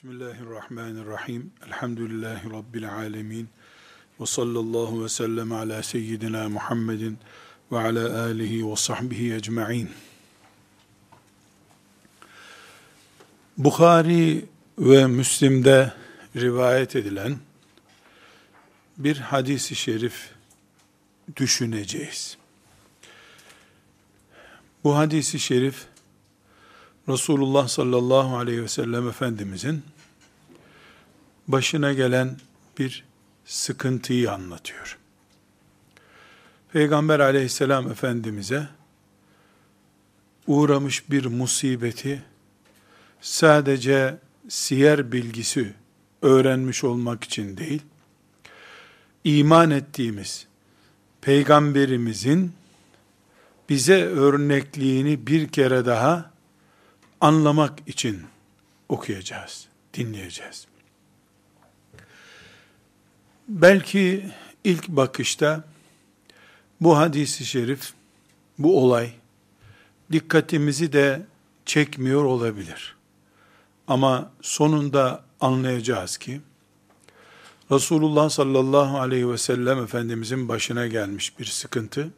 Bismillahirrahmanirrahim. Elhamdülillahi Rabbil alemin. Ve sallallahu ve sellem ala seyyidina Muhammedin ve ala alihi ve sahbihi ecma'in. Bukhari ve Müslim'de rivayet edilen bir hadisi şerif düşüneceğiz. Bu hadisi şerif Resulullah sallallahu aleyhi ve sellem Efendimizin başına gelen bir sıkıntıyı anlatıyor. Peygamber aleyhisselam Efendimiz'e uğramış bir musibeti sadece siyer bilgisi öğrenmiş olmak için değil, iman ettiğimiz peygamberimizin bize örnekliğini bir kere daha anlamak için okuyacağız, dinleyeceğiz. Belki ilk bakışta bu hadisi şerif, bu olay dikkatimizi de çekmiyor olabilir. Ama sonunda anlayacağız ki Resulullah sallallahu aleyhi ve sellem Efendimizin başına gelmiş bir sıkıntı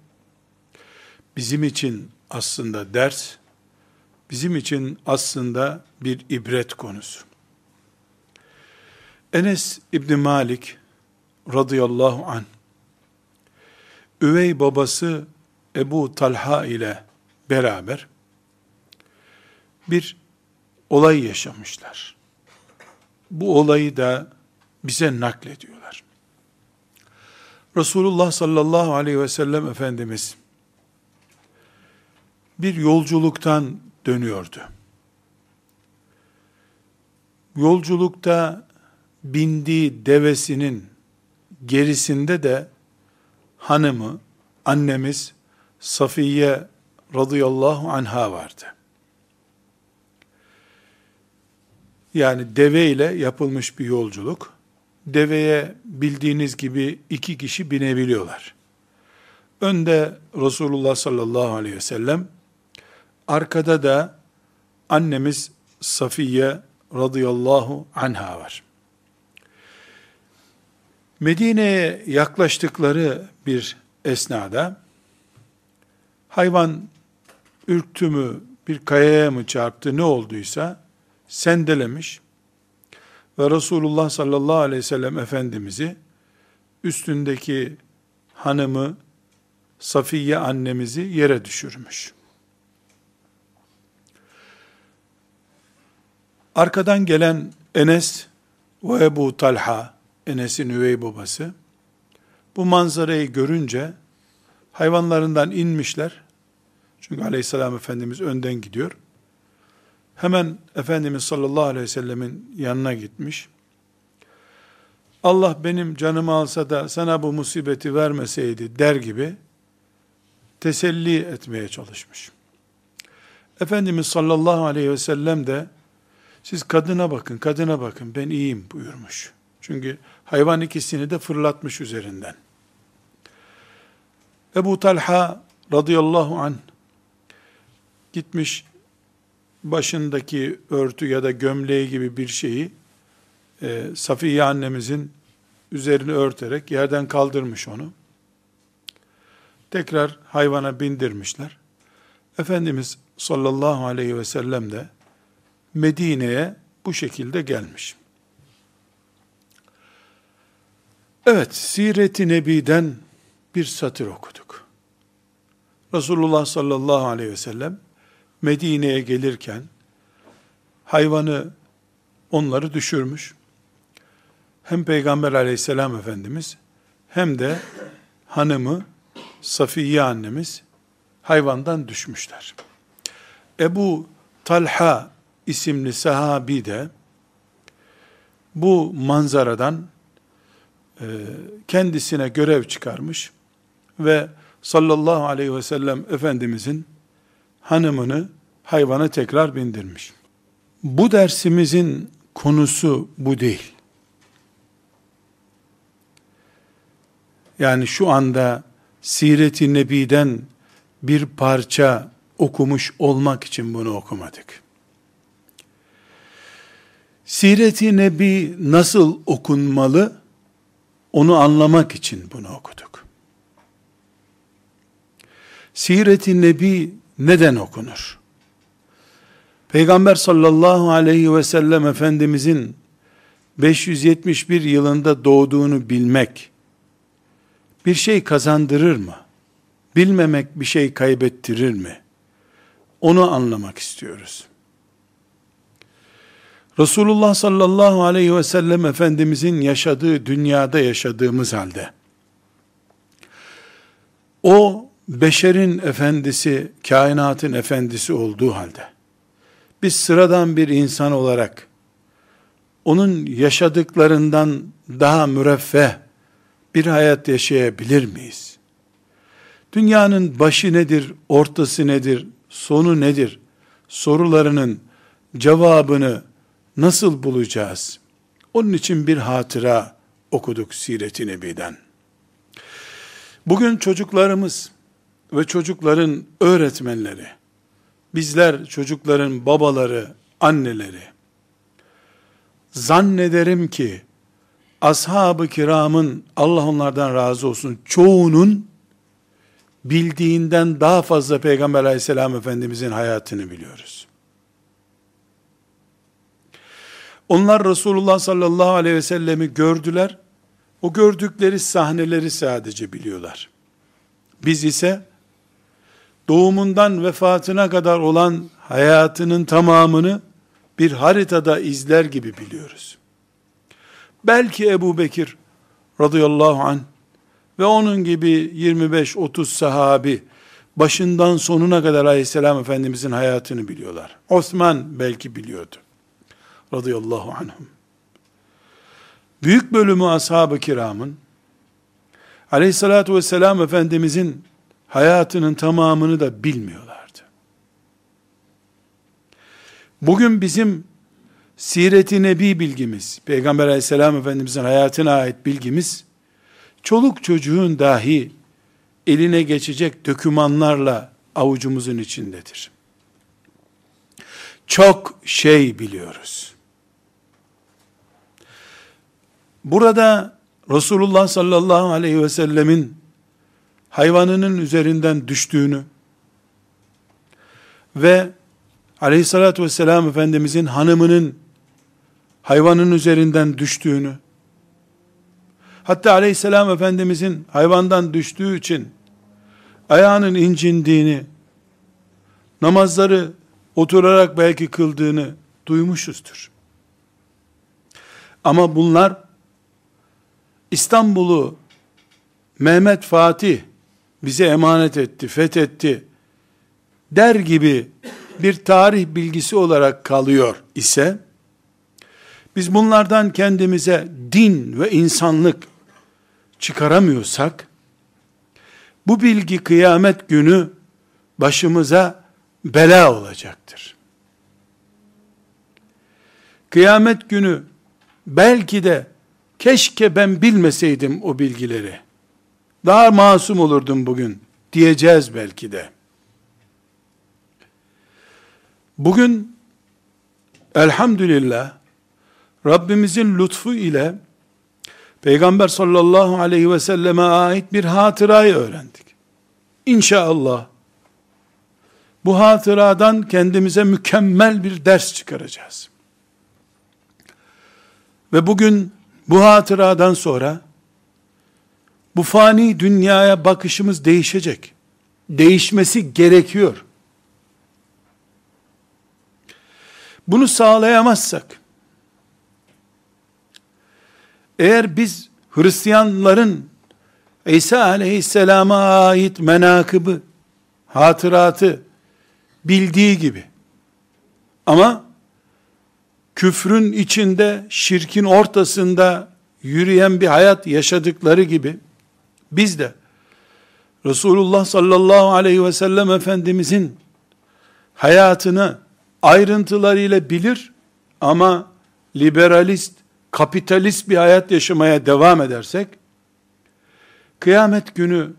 bizim için aslında ders, bizim için aslında bir ibret konusu. Enes İbni Malik radıyallahu an üvey babası Ebu Talha ile beraber bir olay yaşamışlar. Bu olayı da bize naklediyorlar. Resulullah sallallahu aleyhi ve sellem Efendimiz bir yolculuktan dönüyordu. Yolculukta bindiği devesinin gerisinde de hanımı, annemiz Safiye radıyallahu anha vardı. Yani deve ile yapılmış bir yolculuk. Deveye bildiğiniz gibi iki kişi binebiliyorlar. Önde Resulullah sallallahu aleyhi ve sellem, arkada da annemiz Safiye radıyallahu anha var. Medine'ye yaklaştıkları bir esnada hayvan ürktü mü, bir kayaya mı çarptı ne olduysa sendelemiş ve Resulullah sallallahu aleyhi ve sellem Efendimiz'i üstündeki hanımı Safiye annemizi yere düşürmüş. Arkadan gelen Enes ve Ebu Talha, Enes'in üvey babası, bu manzarayı görünce hayvanlarından inmişler. Çünkü aleyhisselam Efendimiz önden gidiyor. Hemen Efendimiz sallallahu aleyhi ve sellemin yanına gitmiş. Allah benim canımı alsa da sana bu musibeti vermeseydi der gibi teselli etmeye çalışmış. Efendimiz sallallahu aleyhi ve sellem de siz kadına bakın, kadına bakın ben iyiyim buyurmuş. Çünkü hayvan ikisini de fırlatmış üzerinden. Ebu Talha radıyallahu an gitmiş başındaki örtü ya da gömleği gibi bir şeyi e, Safiye annemizin üzerini örterek yerden kaldırmış onu. Tekrar hayvana bindirmişler. Efendimiz sallallahu aleyhi ve sellem de Medine'ye bu şekilde gelmiş. Evet, Siret-i Nebi'den bir satır okuduk. Resulullah sallallahu aleyhi ve sellem Medine'ye gelirken hayvanı onları düşürmüş. Hem Peygamber aleyhisselam Efendimiz hem de hanımı Safiye annemiz hayvandan düşmüşler. Ebu Talha isimli sahabi de bu manzaradan e, kendisine görev çıkarmış ve sallallahu aleyhi ve sellem Efendimizin hanımını hayvana tekrar bindirmiş. Bu dersimizin konusu bu değil. Yani şu anda Siret-i Nebi'den bir parça okumuş olmak için bunu okumadık. Siret-i Nebi nasıl okunmalı? Onu anlamak için bunu okuduk. Siret-i Nebi neden okunur? Peygamber sallallahu aleyhi ve sellem Efendimizin 571 yılında doğduğunu bilmek bir şey kazandırır mı? Bilmemek bir şey kaybettirir mi? Onu anlamak istiyoruz. Resulullah sallallahu aleyhi ve sellem Efendimizin yaşadığı dünyada yaşadığımız halde, o beşerin efendisi, kainatın efendisi olduğu halde, biz sıradan bir insan olarak, onun yaşadıklarından daha müreffeh bir hayat yaşayabilir miyiz? Dünyanın başı nedir, ortası nedir, sonu nedir? Sorularının cevabını nasıl bulacağız? Onun için bir hatıra okuduk Siret-i Nebi'den. Bugün çocuklarımız ve çocukların öğretmenleri, bizler çocukların babaları, anneleri, zannederim ki ashab-ı kiramın Allah onlardan razı olsun çoğunun bildiğinden daha fazla Peygamber aleyhisselam efendimizin hayatını biliyoruz. Onlar Resulullah sallallahu aleyhi ve sellemi gördüler. O gördükleri sahneleri sadece biliyorlar. Biz ise doğumundan vefatına kadar olan hayatının tamamını bir haritada izler gibi biliyoruz. Belki Ebu Bekir radıyallahu anh ve onun gibi 25-30 sahabi başından sonuna kadar aleyhisselam efendimizin hayatını biliyorlar. Osman belki biliyordu radıyallahu anhum. Büyük bölümü ashab-ı kiramın aleyhissalatü vesselam Efendimizin hayatının tamamını da bilmiyorlardı. Bugün bizim Siret-i Nebi bilgimiz, Peygamber aleyhisselam Efendimizin hayatına ait bilgimiz, çoluk çocuğun dahi eline geçecek dökümanlarla avucumuzun içindedir. Çok şey biliyoruz. Burada Resulullah sallallahu aleyhi ve sellemin hayvanının üzerinden düştüğünü ve aleyhissalatü vesselam Efendimizin hanımının hayvanın üzerinden düştüğünü, hatta aleyhisselam Efendimizin hayvandan düştüğü için ayağının incindiğini, namazları oturarak belki kıldığını duymuşuzdur. Ama bunlar İstanbul'u Mehmet Fatih bize emanet etti, fethetti der gibi bir tarih bilgisi olarak kalıyor ise biz bunlardan kendimize din ve insanlık çıkaramıyorsak bu bilgi kıyamet günü başımıza bela olacaktır. Kıyamet günü belki de keşke ben bilmeseydim o bilgileri. Daha masum olurdum bugün diyeceğiz belki de. Bugün elhamdülillah Rabbimizin lütfu ile Peygamber sallallahu aleyhi ve selleme ait bir hatırayı öğrendik. İnşallah bu hatıradan kendimize mükemmel bir ders çıkaracağız. Ve bugün bu hatıradan sonra bu fani dünyaya bakışımız değişecek. Değişmesi gerekiyor. Bunu sağlayamazsak eğer biz Hristiyanların İsa aleyhisselama ait menakıbı, hatıratı bildiği gibi ama küfrün içinde, şirkin ortasında yürüyen bir hayat yaşadıkları gibi, biz de Resulullah sallallahu aleyhi ve sellem Efendimizin hayatını ayrıntılarıyla bilir ama liberalist, kapitalist bir hayat yaşamaya devam edersek, kıyamet günü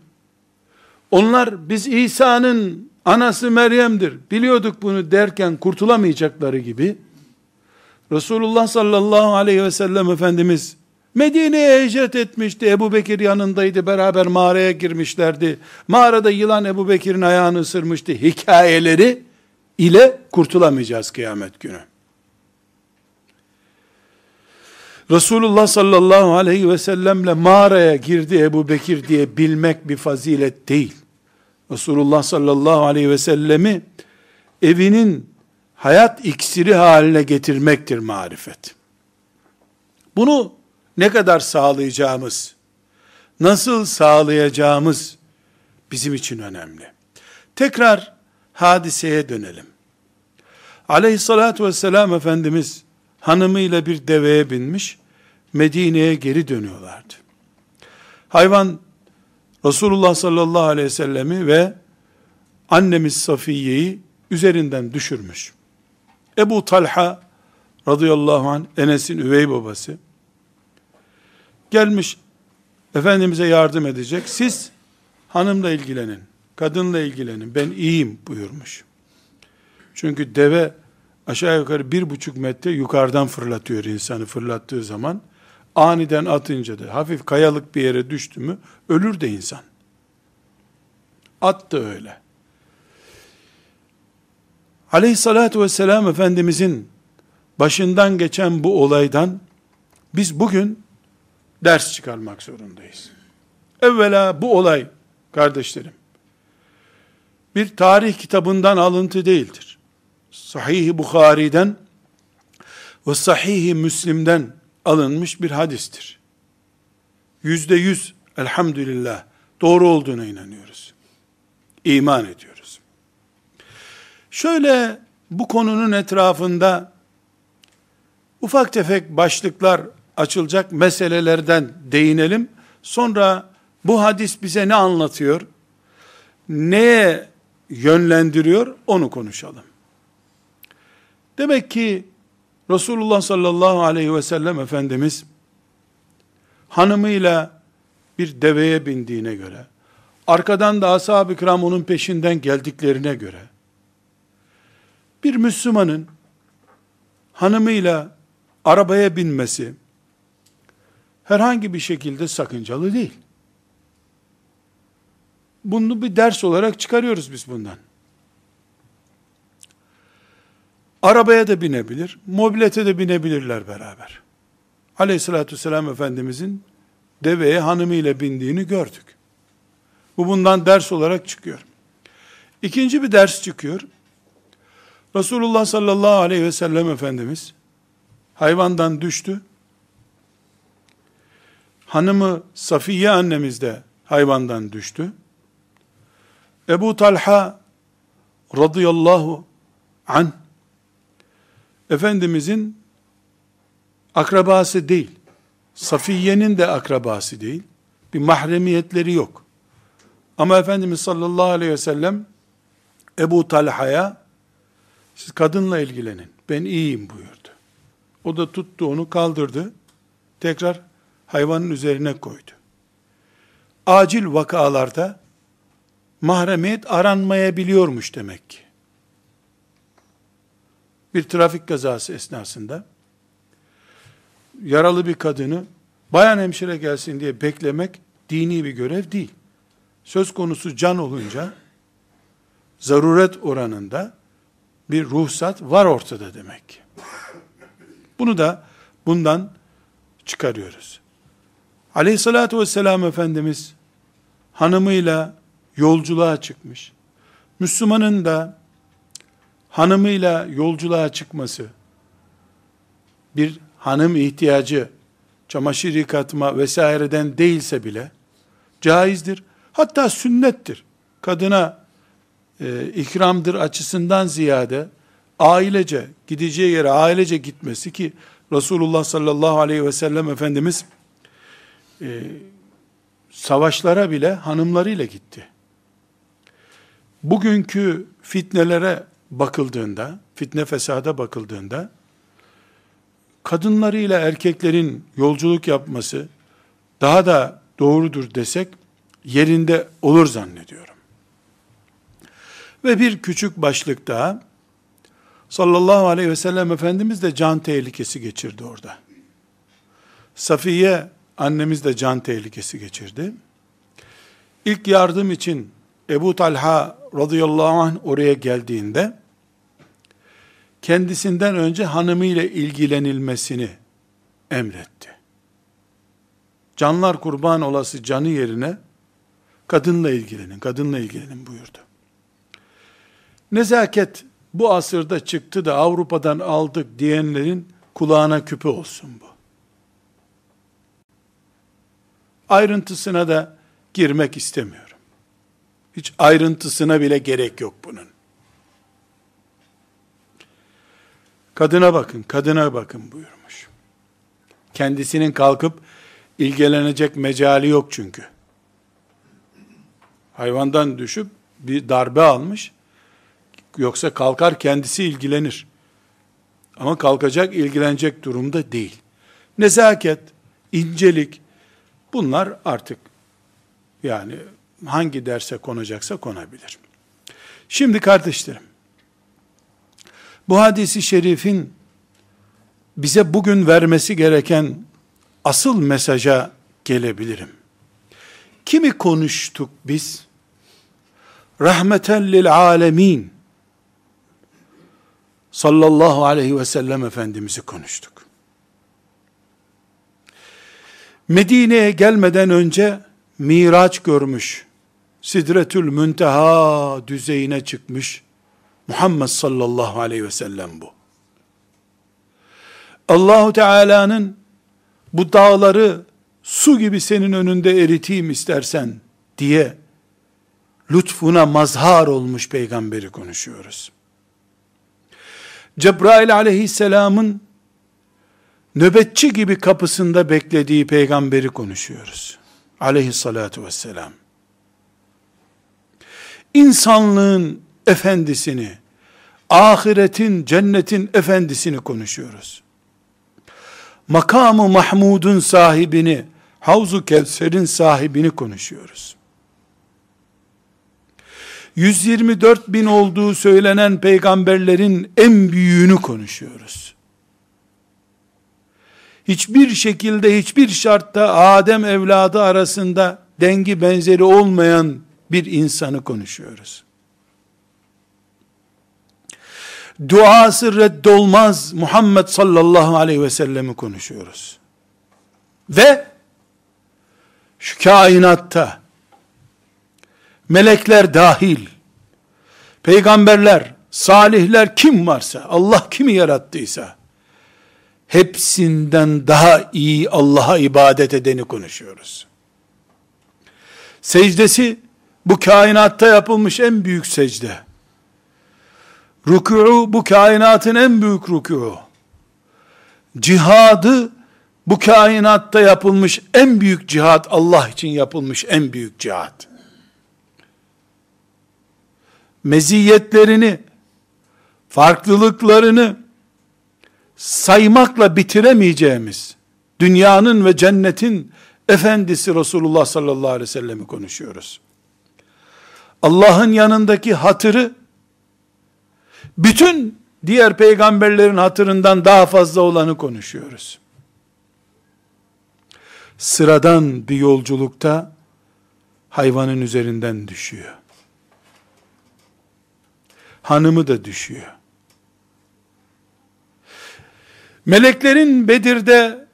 onlar biz İsa'nın anası Meryem'dir, biliyorduk bunu derken kurtulamayacakları gibi, Resulullah sallallahu aleyhi ve sellem Efendimiz Medine'ye hicret etmişti. Ebu Bekir yanındaydı. Beraber mağaraya girmişlerdi. Mağarada yılan Ebu Bekir'in ayağını ısırmıştı. Hikayeleri ile kurtulamayacağız kıyamet günü. Resulullah sallallahu aleyhi ve sellemle mağaraya girdi Ebu Bekir diye bilmek bir fazilet değil. Resulullah sallallahu aleyhi ve sellemi evinin hayat iksiri haline getirmektir marifet. Bunu ne kadar sağlayacağımız, nasıl sağlayacağımız bizim için önemli. Tekrar hadiseye dönelim. Aleyhissalatü vesselam Efendimiz hanımıyla bir deveye binmiş, Medine'ye geri dönüyorlardı. Hayvan Resulullah sallallahu aleyhi ve sellemi ve annemiz Safiye'yi üzerinden düşürmüş. Ebu Talha radıyallahu anh Enes'in üvey babası gelmiş Efendimiz'e yardım edecek. Siz hanımla ilgilenin, kadınla ilgilenin, ben iyiyim buyurmuş. Çünkü deve aşağı yukarı bir buçuk metre yukarıdan fırlatıyor insanı fırlattığı zaman. Aniden atınca da hafif kayalık bir yere düştü mü ölür de insan. At da öyle. Aleyhissalatü vesselam Efendimizin başından geçen bu olaydan biz bugün ders çıkarmak zorundayız. Evvela bu olay kardeşlerim bir tarih kitabından alıntı değildir. Sahih-i Bukhari'den ve Sahih-i Müslim'den alınmış bir hadistir. Yüzde yüz elhamdülillah doğru olduğuna inanıyoruz. İman ediyoruz. Şöyle bu konunun etrafında ufak tefek başlıklar açılacak meselelerden değinelim. Sonra bu hadis bize ne anlatıyor? Neye yönlendiriyor? Onu konuşalım. Demek ki Resulullah sallallahu aleyhi ve sellem Efendimiz hanımıyla bir deveye bindiğine göre, arkadan da ashab-ı kiram onun peşinden geldiklerine göre, bir Müslümanın hanımıyla arabaya binmesi, herhangi bir şekilde sakıncalı değil. Bunu bir ders olarak çıkarıyoruz biz bundan. Arabaya da binebilir, mobilete de binebilirler beraber. Aleyhissalatü vesselam Efendimizin deveye hanımıyla bindiğini gördük. Bu bundan ders olarak çıkıyor. İkinci bir ders çıkıyor. Resulullah sallallahu aleyhi ve sellem Efendimiz hayvandan düştü. Hanımı Safiye annemiz de hayvandan düştü. Ebu Talha radıyallahu an Efendimizin akrabası değil. Safiye'nin de akrabası değil. Bir mahremiyetleri yok. Ama Efendimiz sallallahu aleyhi ve sellem Ebu Talha'ya siz kadınla ilgilenin. Ben iyiyim buyurdu. O da tuttu onu kaldırdı. Tekrar hayvanın üzerine koydu. Acil vakalarda mahremiyet aranmayabiliyormuş demek ki. Bir trafik kazası esnasında yaralı bir kadını bayan hemşire gelsin diye beklemek dini bir görev değil. Söz konusu can olunca zaruret oranında bir ruhsat var ortada demek. Bunu da bundan çıkarıyoruz. Aleyhissalatü vesselam Efendimiz hanımıyla yolculuğa çıkmış. Müslümanın da hanımıyla yolculuğa çıkması, bir hanım ihtiyacı, çamaşır yıkatma vesaireden değilse bile caizdir. Hatta sünnettir. Kadına e, ikramdır açısından ziyade ailece gideceği yere ailece gitmesi ki Resulullah sallallahu aleyhi ve sellem Efendimiz e, savaşlara bile hanımlarıyla gitti. Bugünkü fitnelere bakıldığında, fitne fesada bakıldığında, kadınlarıyla erkeklerin yolculuk yapması daha da doğrudur desek, yerinde olur zannediyorum. Ve bir küçük başlık daha, sallallahu aleyhi ve sellem Efendimiz de can tehlikesi geçirdi orada. Safiye annemiz de can tehlikesi geçirdi. İlk yardım için Ebu Talha radıyallahu anh oraya geldiğinde kendisinden önce hanımıyla ilgilenilmesini emretti. Canlar kurban olası canı yerine kadınla ilgilenin, kadınla ilgilenin buyurdu. Nezaket bu asırda çıktı da Avrupa'dan aldık diyenlerin kulağına küpe olsun bu. Ayrıntısına da girmek istemiyorum. Hiç ayrıntısına bile gerek yok bunun. Kadına bakın, kadına bakın buyurmuş. Kendisinin kalkıp ilgilenecek mecali yok çünkü. Hayvandan düşüp bir darbe almış. Yoksa kalkar kendisi ilgilenir. Ama kalkacak, ilgilenecek durumda değil. Nezaket, incelik, bunlar artık yani hangi derse konacaksa konabilir. Şimdi kardeşlerim, bu hadisi şerifin bize bugün vermesi gereken asıl mesaja gelebilirim. Kimi konuştuk biz? Rahmeten lil alemin sallallahu aleyhi ve sellem Efendimiz'i konuştuk. Medine'ye gelmeden önce miraç görmüş, Sidretül Münteha düzeyine çıkmış, Muhammed sallallahu aleyhi ve sellem bu. Allahu Teala'nın bu dağları su gibi senin önünde eriteyim istersen diye lütfuna mazhar olmuş peygamberi konuşuyoruz. Cebrail aleyhisselamın nöbetçi gibi kapısında beklediği peygamberi konuşuyoruz. Aleyhissalatu vesselam. İnsanlığın efendisini, ahiretin, cennetin efendisini konuşuyoruz. Makamı Mahmud'un sahibini, Havzu Kevser'in sahibini konuşuyoruz. 124 bin olduğu söylenen peygamberlerin en büyüğünü konuşuyoruz. Hiçbir şekilde, hiçbir şartta Adem evladı arasında dengi benzeri olmayan bir insanı konuşuyoruz. Duası reddolmaz Muhammed sallallahu aleyhi ve sellemi konuşuyoruz. Ve şu kainatta melekler dahil, peygamberler, salihler kim varsa, Allah kimi yarattıysa, hepsinden daha iyi Allah'a ibadet edeni konuşuyoruz. Secdesi, bu kainatta yapılmış en büyük secde. Rükû, bu kainatın en büyük rükû. Cihadı, bu kainatta yapılmış en büyük cihat, Allah için yapılmış en büyük cihat meziyetlerini, farklılıklarını saymakla bitiremeyeceğimiz dünyanın ve cennetin efendisi Resulullah sallallahu aleyhi ve sellem'i konuşuyoruz. Allah'ın yanındaki hatırı bütün diğer peygamberlerin hatırından daha fazla olanı konuşuyoruz. Sıradan bir yolculukta hayvanın üzerinden düşüyor hanımı da düşüyor. Meleklerin Bedir'de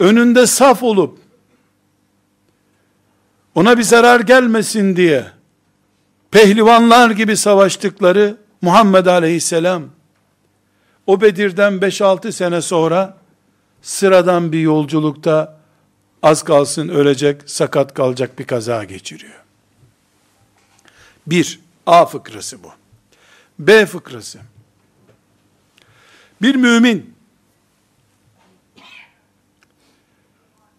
önünde saf olup ona bir zarar gelmesin diye pehlivanlar gibi savaştıkları Muhammed Aleyhisselam o Bedir'den 5-6 sene sonra sıradan bir yolculukta az kalsın ölecek, sakat kalacak bir kaza geçiriyor. Bir, A fıkrası bu. B fıkrası. Bir mümin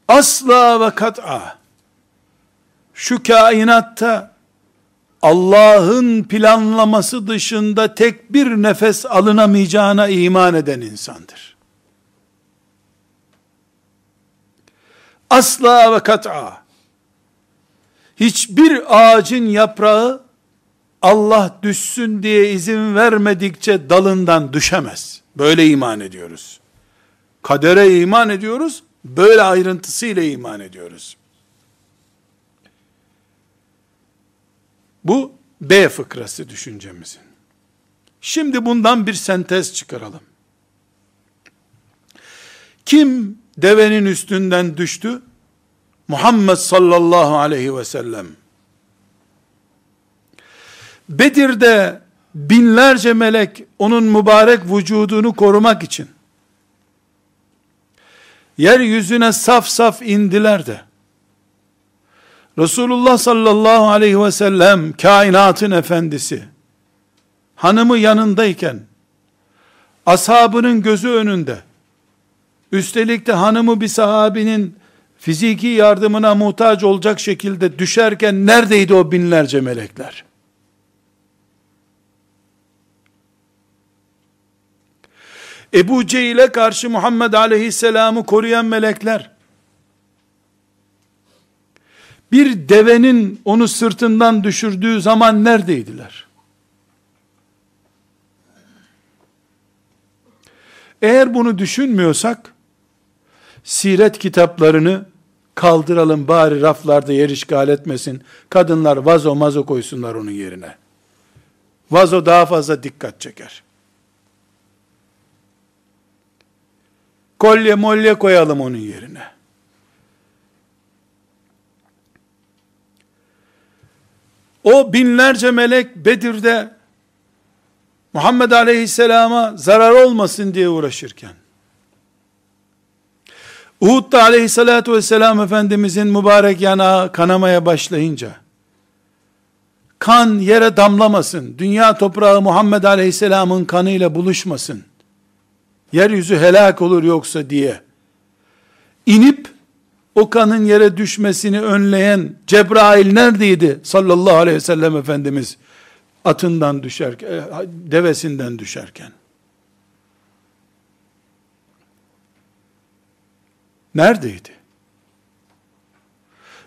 asla ve kat'a şu kainatta Allah'ın planlaması dışında tek bir nefes alınamayacağına iman eden insandır. Asla ve kat'a hiçbir ağacın yaprağı Allah düşsün diye izin vermedikçe dalından düşemez. Böyle iman ediyoruz. Kadere iman ediyoruz, böyle ayrıntısıyla iman ediyoruz. Bu B fıkrası düşüncemizin. Şimdi bundan bir sentez çıkaralım. Kim devenin üstünden düştü? Muhammed sallallahu aleyhi ve sellem. Bedir'de binlerce melek onun mübarek vücudunu korumak için yeryüzüne saf saf indiler de Resulullah sallallahu aleyhi ve sellem kainatın efendisi hanımı yanındayken ashabının gözü önünde üstelik de hanımı bir sahabinin fiziki yardımına muhtaç olacak şekilde düşerken neredeydi o binlerce melekler? Ebu Cehil'e karşı Muhammed aleyhisselamı koruyan melekler, bir devenin onu sırtından düşürdüğü zaman neredeydiler? Eğer bunu düşünmüyorsak, siret kitaplarını kaldıralım bari raflarda yer işgal etmesin. Kadınlar vazo mazo koysunlar onun yerine. Vazo daha fazla dikkat çeker. Kolye molye koyalım onun yerine. O binlerce melek Bedir'de Muhammed Aleyhisselam'a zarar olmasın diye uğraşırken, Uhud'da aleyhissalatü vesselam Efendimizin mübarek yanağı kanamaya başlayınca, kan yere damlamasın, dünya toprağı Muhammed aleyhisselamın kanıyla buluşmasın, yeryüzü helak olur yoksa diye, inip, o kanın yere düşmesini önleyen Cebrail neredeydi sallallahu aleyhi ve sellem Efendimiz atından düşerken, devesinden düşerken? Neredeydi?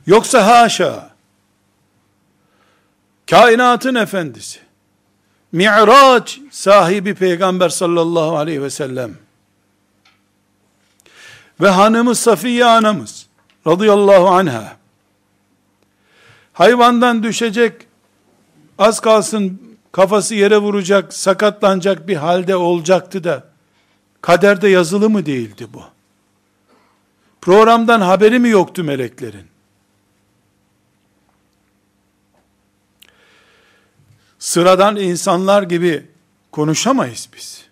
Yoksa haşa, kainatın efendisi, Mi'raç sahibi peygamber sallallahu aleyhi ve sellem ve hanımı Safiye anamız radıyallahu anha hayvandan düşecek az kalsın kafası yere vuracak sakatlanacak bir halde olacaktı da kaderde yazılı mı değildi bu? Programdan haberi mi yoktu meleklerin? Sıradan insanlar gibi konuşamayız biz.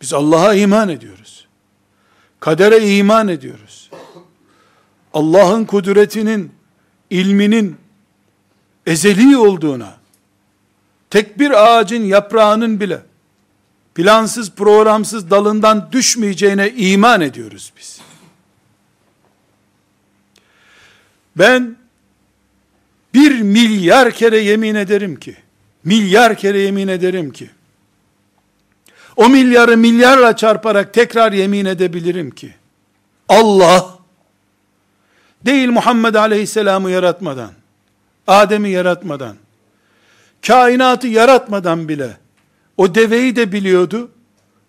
Biz Allah'a iman ediyoruz. Kadere iman ediyoruz. Allah'ın kudretinin, ilminin ezeli olduğuna, tek bir ağacın yaprağının bile plansız programsız dalından düşmeyeceğine iman ediyoruz biz. Ben bir milyar kere yemin ederim ki, milyar kere yemin ederim ki, o milyarı milyarla çarparak tekrar yemin edebilirim ki, Allah, değil Muhammed Aleyhisselam'ı yaratmadan, Adem'i yaratmadan, kainatı yaratmadan bile, o deveyi de biliyordu.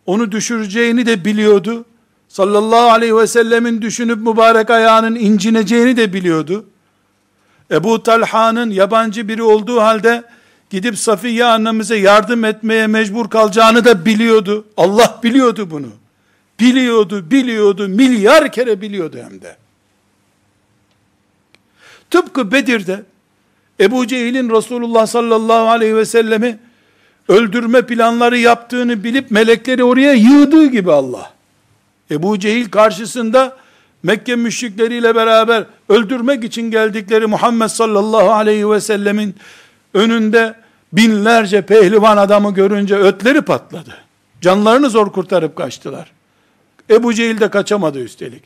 Onu düşüreceğini de biliyordu. Sallallahu aleyhi ve sellemin düşünüp mübarek ayağının incineceğini de biliyordu. Ebu Talha'nın yabancı biri olduğu halde gidip Safiye annemize yardım etmeye mecbur kalacağını da biliyordu. Allah biliyordu bunu. Biliyordu, biliyordu, milyar kere biliyordu hem de. Tıpkı Bedir'de Ebu Cehil'in Resulullah sallallahu aleyhi ve sellemi öldürme planları yaptığını bilip melekleri oraya yığdığı gibi Allah. Ebu Cehil karşısında Mekke müşrikleriyle beraber öldürmek için geldikleri Muhammed sallallahu aleyhi ve sellemin önünde binlerce pehlivan adamı görünce ötleri patladı. Canlarını zor kurtarıp kaçtılar. Ebu Cehil de kaçamadı üstelik.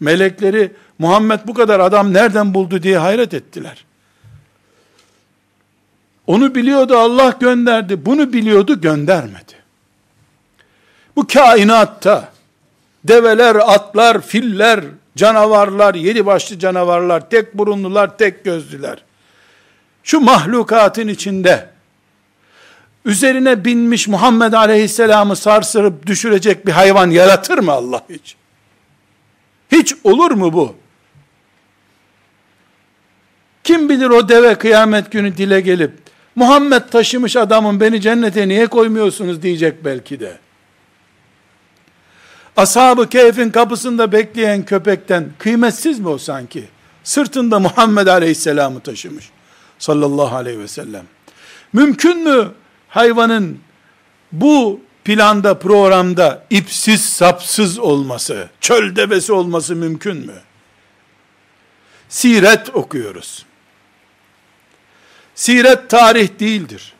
Melekleri Muhammed bu kadar adam nereden buldu diye hayret ettiler. Onu biliyordu Allah gönderdi. Bunu biliyordu göndermedi. Bu kainatta develer, atlar, filler, canavarlar, yedi başlı canavarlar, tek burunlular, tek gözlüler. şu mahlukatın içinde üzerine binmiş Muhammed Aleyhisselam'ı sarsırıp düşürecek bir hayvan yaratır mı Allah hiç? Hiç olur mu bu? Kim bilir o deve kıyamet günü dile gelip Muhammed taşımış adamın beni cennete niye koymuyorsunuz diyecek belki de. Ashab-ı Kehf'in kapısında bekleyen köpekten kıymetsiz mi o sanki? Sırtında Muhammed Aleyhisselam'ı taşımış. Sallallahu aleyhi ve sellem. Mümkün mü hayvanın bu planda, programda ipsiz sapsız olması, çöl devesi olması mümkün mü? Siret okuyoruz. Siret tarih değildir.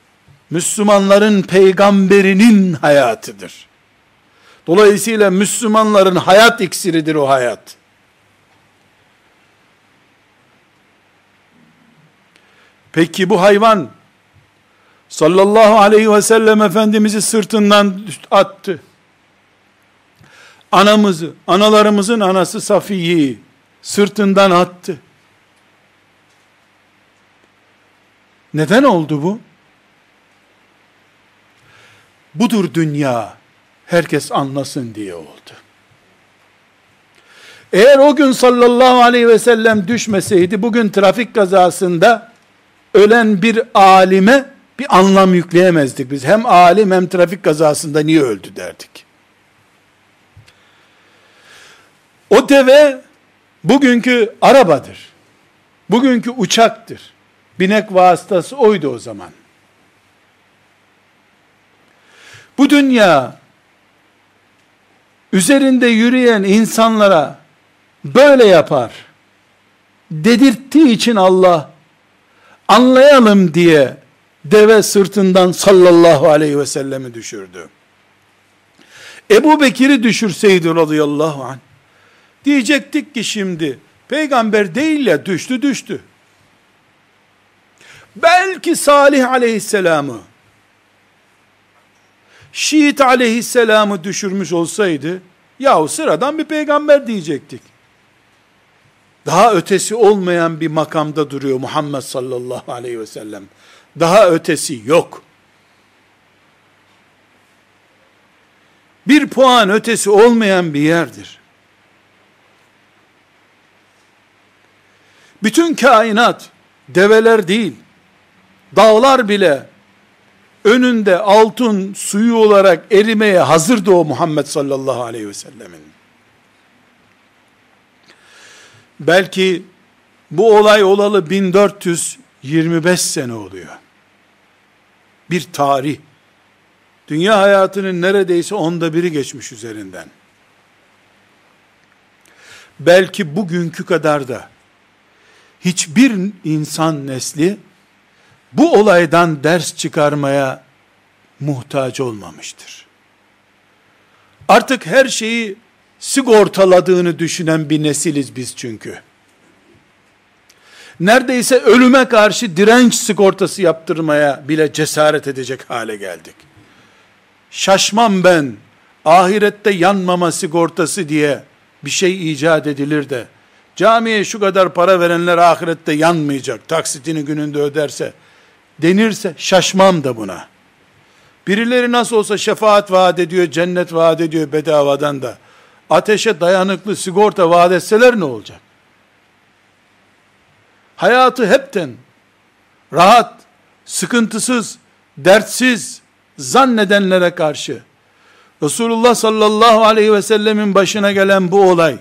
Müslümanların peygamberinin hayatıdır. Dolayısıyla Müslümanların hayat iksiridir o hayat. Peki bu hayvan sallallahu aleyhi ve sellem Efendimiz'i sırtından attı. Anamızı, analarımızın anası Safiye'yi sırtından attı. Neden oldu bu? Budur dünya. Herkes anlasın diye oldu. Eğer o gün sallallahu aleyhi ve sellem düşmeseydi, bugün trafik kazasında ölen bir alime bir anlam yükleyemezdik biz. Hem alim hem trafik kazasında niye öldü derdik. O deve bugünkü arabadır. Bugünkü uçaktır. Binek vasıtası oydu o zaman. Bu dünya üzerinde yürüyen insanlara böyle yapar dedirttiği için Allah anlayalım diye deve sırtından sallallahu aleyhi ve sellemi düşürdü. Ebu Bekir'i düşürseydi radıyallahu anh, diyecektik ki şimdi, peygamber değil ya düştü düştü. Belki Salih aleyhisselamı, Şiit aleyhisselamı düşürmüş olsaydı, yahu sıradan bir peygamber diyecektik. Daha ötesi olmayan bir makamda duruyor Muhammed sallallahu aleyhi ve sellem. Daha ötesi yok. Bir puan ötesi olmayan bir yerdir. Bütün kainat, develer değil, dağlar bile önünde altın suyu olarak erimeye hazırdı o Muhammed sallallahu aleyhi ve sellemin. Belki bu olay olalı 1425 sene oluyor. Bir tarih. Dünya hayatının neredeyse onda biri geçmiş üzerinden. Belki bugünkü kadar da hiçbir insan nesli bu olaydan ders çıkarmaya muhtaç olmamıştır. Artık her şeyi sigortaladığını düşünen bir nesiliz biz çünkü. Neredeyse ölüme karşı direnç sigortası yaptırmaya bile cesaret edecek hale geldik. Şaşmam ben, ahirette yanmama sigortası diye bir şey icat edilir de, camiye şu kadar para verenler ahirette yanmayacak, taksitini gününde öderse, denirse şaşmam da buna. Birileri nasıl olsa şefaat vaat ediyor, cennet vaat ediyor bedavadan da. Ateşe dayanıklı sigorta vaat etseler ne olacak? Hayatı hepten rahat, sıkıntısız, dertsiz zannedenlere karşı Resulullah sallallahu aleyhi ve sellemin başına gelen bu olay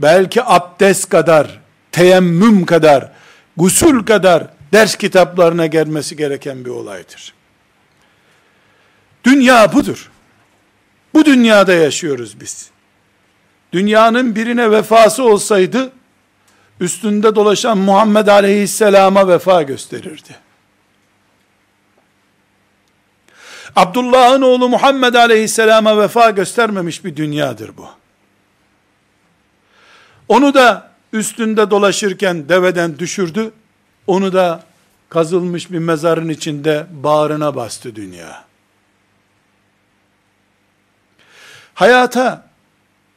belki abdest kadar, teyemmüm kadar, gusül kadar ders kitaplarına gelmesi gereken bir olaydır. Dünya budur. Bu dünyada yaşıyoruz biz. Dünyanın birine vefası olsaydı, üstünde dolaşan Muhammed Aleyhisselam'a vefa gösterirdi. Abdullah'ın oğlu Muhammed Aleyhisselam'a vefa göstermemiş bir dünyadır bu. Onu da üstünde dolaşırken deveden düşürdü. Onu da kazılmış bir mezarın içinde bağrına bastı dünya. Hayata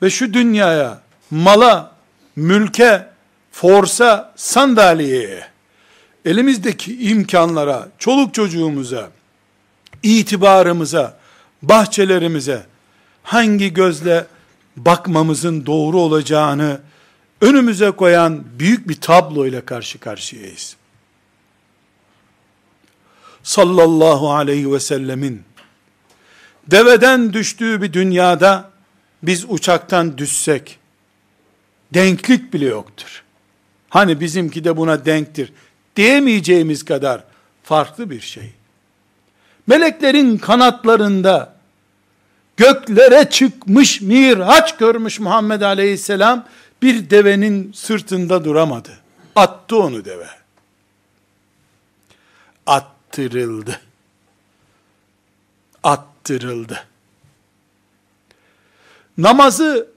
ve şu dünyaya, mala, mülke, forsa, sandalyeye, elimizdeki imkanlara, çoluk çocuğumuza, itibarımıza, bahçelerimize hangi gözle bakmamızın doğru olacağını önümüze koyan büyük bir tablo ile karşı karşıyayız. Sallallahu aleyhi ve sellemin deveden düştüğü bir dünyada biz uçaktan düşsek denklik bile yoktur. Hani bizimki de buna denktir diyemeyeceğimiz kadar farklı bir şey. Meleklerin kanatlarında göklere çıkmış miraç görmüş Muhammed Aleyhisselam bir devenin sırtında duramadı. Attı onu deve. Attırıldı. Attırıldı. Namazı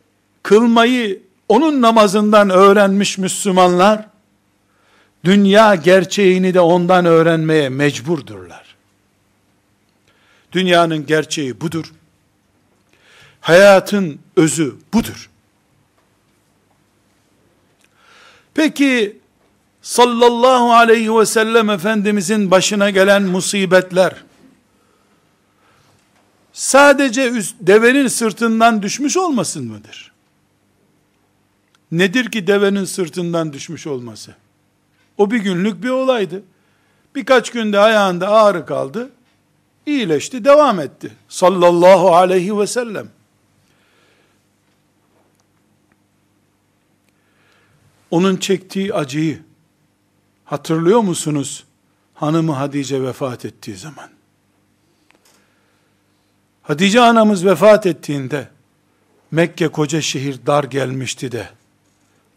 kılmayı onun namazından öğrenmiş Müslümanlar dünya gerçeğini de ondan öğrenmeye mecburdurlar. Dünyanın gerçeği budur. Hayatın özü budur. Peki sallallahu aleyhi ve sellem Efendimizin başına gelen musibetler sadece üst, devenin sırtından düşmüş olmasın mıdır? Nedir ki devenin sırtından düşmüş olması? O bir günlük bir olaydı. Birkaç günde ayağında ağrı kaldı. İyileşti, devam etti. Sallallahu aleyhi ve sellem. Onun çektiği acıyı hatırlıyor musunuz? Hanımı Hadice vefat ettiği zaman. Hadice anamız vefat ettiğinde Mekke koca şehir dar gelmişti de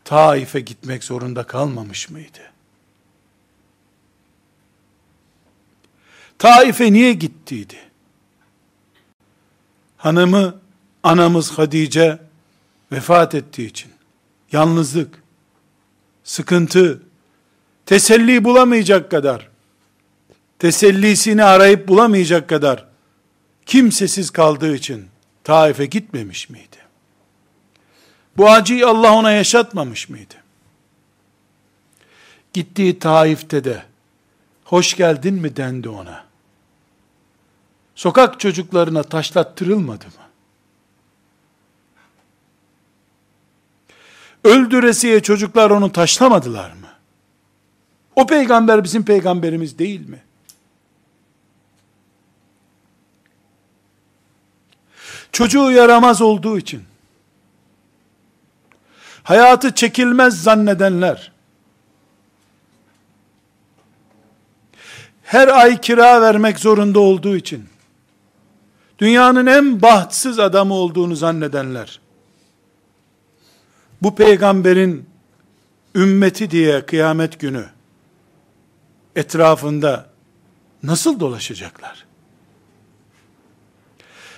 Taif'e gitmek zorunda kalmamış mıydı? Taif'e niye gittiydi? Hanımı anamız Hadice vefat ettiği için yalnızlık, sıkıntı, teselli bulamayacak kadar, tesellisini arayıp bulamayacak kadar kimsesiz kaldığı için Taif'e gitmemiş miydi? Bu acıyı Allah ona yaşatmamış mıydı? Gittiği Taif'te de hoş geldin mi dendi ona. Sokak çocuklarına taşlattırılmadı mı? Öldüresiye çocuklar onu taşlamadılar mı? O peygamber bizim peygamberimiz değil mi? Çocuğu yaramaz olduğu için, hayatı çekilmez zannedenler, her ay kira vermek zorunda olduğu için, dünyanın en bahtsız adamı olduğunu zannedenler, bu peygamberin ümmeti diye kıyamet günü etrafında nasıl dolaşacaklar?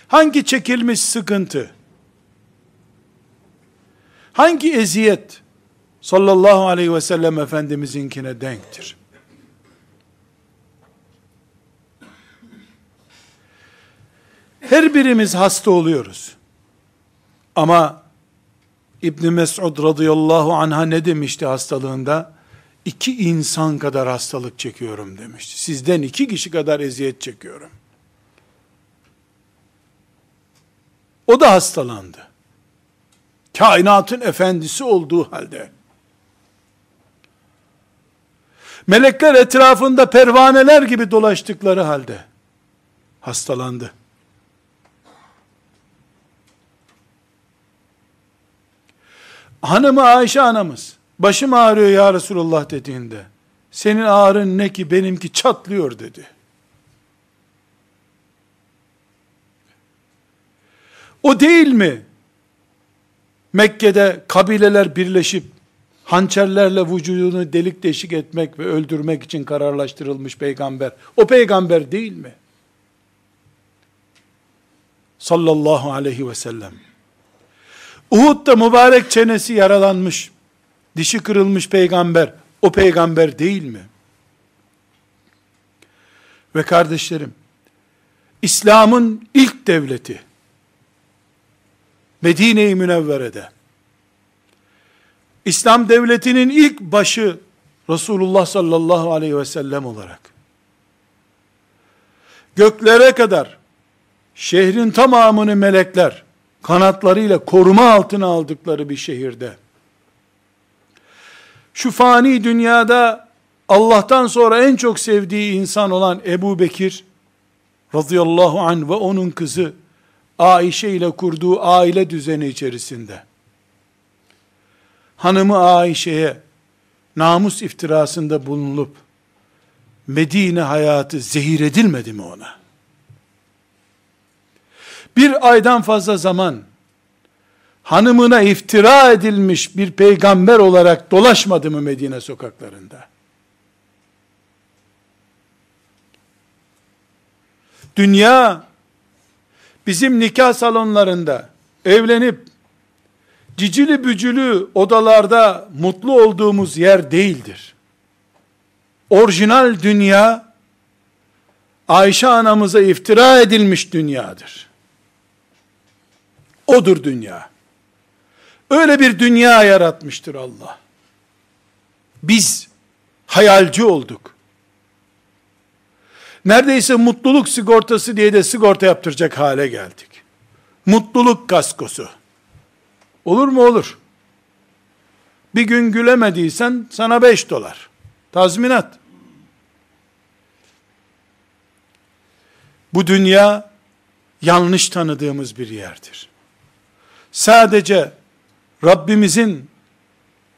Hangi çekilmiş sıkıntı, hangi eziyet sallallahu aleyhi ve sellem Efendimiz'inkine denktir? Her birimiz hasta oluyoruz. Ama İbn Mesud radıyallahu anha ne demişti hastalığında? İki insan kadar hastalık çekiyorum demişti. Sizden iki kişi kadar eziyet çekiyorum. O da hastalandı. Kainatın efendisi olduğu halde. Melekler etrafında pervaneler gibi dolaştıkları halde hastalandı. Hanımı Ayşe anamız, başım ağrıyor ya Resulullah dediğinde, senin ağrın ne ki benimki çatlıyor dedi. O değil mi? Mekke'de kabileler birleşip hançerlerle vücudunu delik deşik etmek ve öldürmek için kararlaştırılmış peygamber. O peygamber değil mi? Sallallahu aleyhi ve sellem. Uhud'da mübarek çenesi yaralanmış, dişi kırılmış peygamber, o peygamber değil mi? Ve kardeşlerim, İslam'ın ilk devleti, Medine-i Münevvere'de, İslam devletinin ilk başı Resulullah sallallahu aleyhi ve sellem olarak göklere kadar şehrin tamamını melekler kanatlarıyla koruma altına aldıkları bir şehirde şu fani dünyada Allah'tan sonra en çok sevdiği insan olan Ebu Bekir radıyallahu anh ve onun kızı Aişe ile kurduğu aile düzeni içerisinde hanımı Aişe'ye namus iftirasında bulunup Medine hayatı zehir edilmedi mi ona? Bir aydan fazla zaman hanımına iftira edilmiş bir peygamber olarak dolaşmadı mı Medine sokaklarında? Dünya bizim nikah salonlarında evlenip cicili bücülü odalarda mutlu olduğumuz yer değildir. Orijinal dünya Ayşe anamıza iftira edilmiş dünyadır. Odur dünya. Öyle bir dünya yaratmıştır Allah. Biz hayalci olduk. Neredeyse mutluluk sigortası diye de sigorta yaptıracak hale geldik. Mutluluk kaskosu. Olur mu olur. Bir gün gülemediysen sana 5 dolar. Tazminat. Bu dünya yanlış tanıdığımız bir yerdir. Sadece Rabbimizin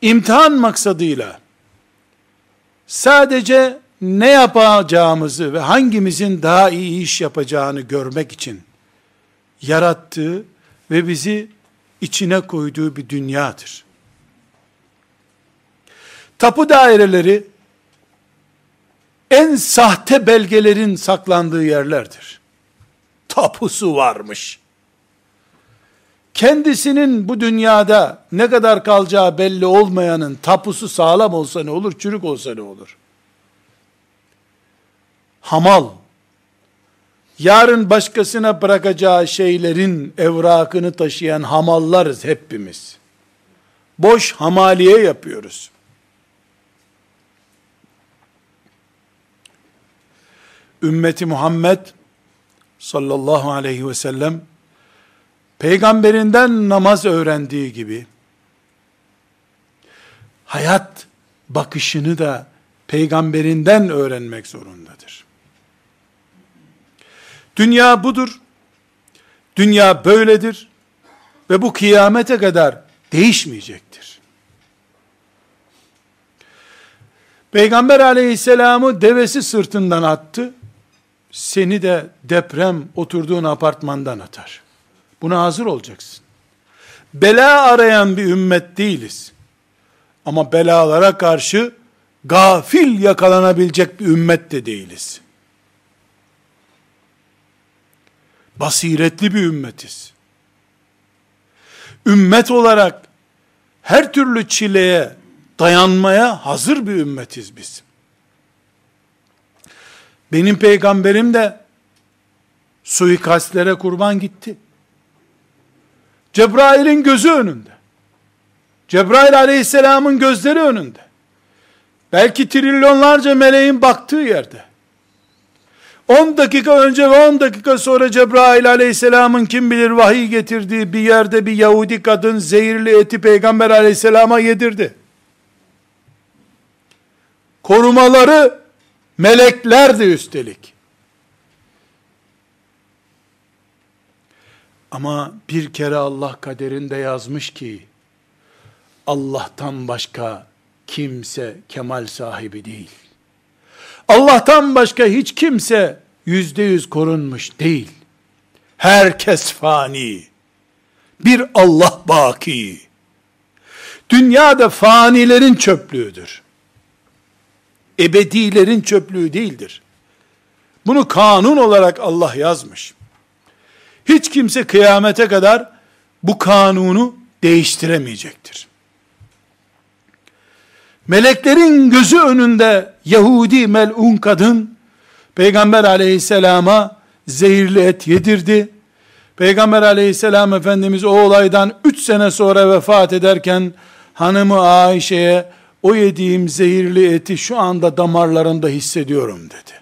imtihan maksadıyla sadece ne yapacağımızı ve hangimizin daha iyi iş yapacağını görmek için yarattığı ve bizi içine koyduğu bir dünyadır. Tapu daireleri en sahte belgelerin saklandığı yerlerdir. Tapusu varmış. Kendisinin bu dünyada ne kadar kalacağı belli olmayanın tapusu sağlam olsa ne olur, çürük olsa ne olur? Hamal, yarın başkasına bırakacağı şeylerin evrakını taşıyan hamallarız hepimiz. Boş hamaliye yapıyoruz. Ümmeti Muhammed sallallahu aleyhi ve sellem peygamberinden namaz öğrendiği gibi hayat bakışını da peygamberinden öğrenmek zorundadır. Dünya budur. Dünya böyledir. Ve bu kıyamete kadar değişmeyecektir. Peygamber aleyhisselamı devesi sırtından attı. Seni de deprem oturduğun apartmandan atar. Buna hazır olacaksın. Bela arayan bir ümmet değiliz. Ama belalara karşı gafil yakalanabilecek bir ümmet de değiliz. Basiretli bir ümmetiz. Ümmet olarak her türlü çileye dayanmaya hazır bir ümmetiz biz. Benim peygamberim de suikastlere kurban gitti. Cebrail'in gözü önünde. Cebrail aleyhisselamın gözleri önünde. Belki trilyonlarca meleğin baktığı yerde. 10 dakika önce ve 10 dakika sonra Cebrail aleyhisselamın kim bilir vahiy getirdiği bir yerde bir Yahudi kadın zehirli eti peygamber aleyhisselama yedirdi. Korumaları meleklerdi üstelik. Ama bir kere Allah kaderinde yazmış ki, Allah'tan başka kimse kemal sahibi değil. Allah'tan başka hiç kimse yüzde yüz korunmuş değil. Herkes fani. Bir Allah baki. Dünyada fanilerin çöplüğüdür. Ebedilerin çöplüğü değildir. Bunu kanun olarak Allah yazmış. Hiç kimse kıyamete kadar bu kanunu değiştiremeyecektir. Meleklerin gözü önünde Yahudi melun kadın Peygamber aleyhisselama zehirli et yedirdi. Peygamber aleyhisselam Efendimiz o olaydan 3 sene sonra vefat ederken hanımı Ayşe'ye o yediğim zehirli eti şu anda damarlarında hissediyorum dedi.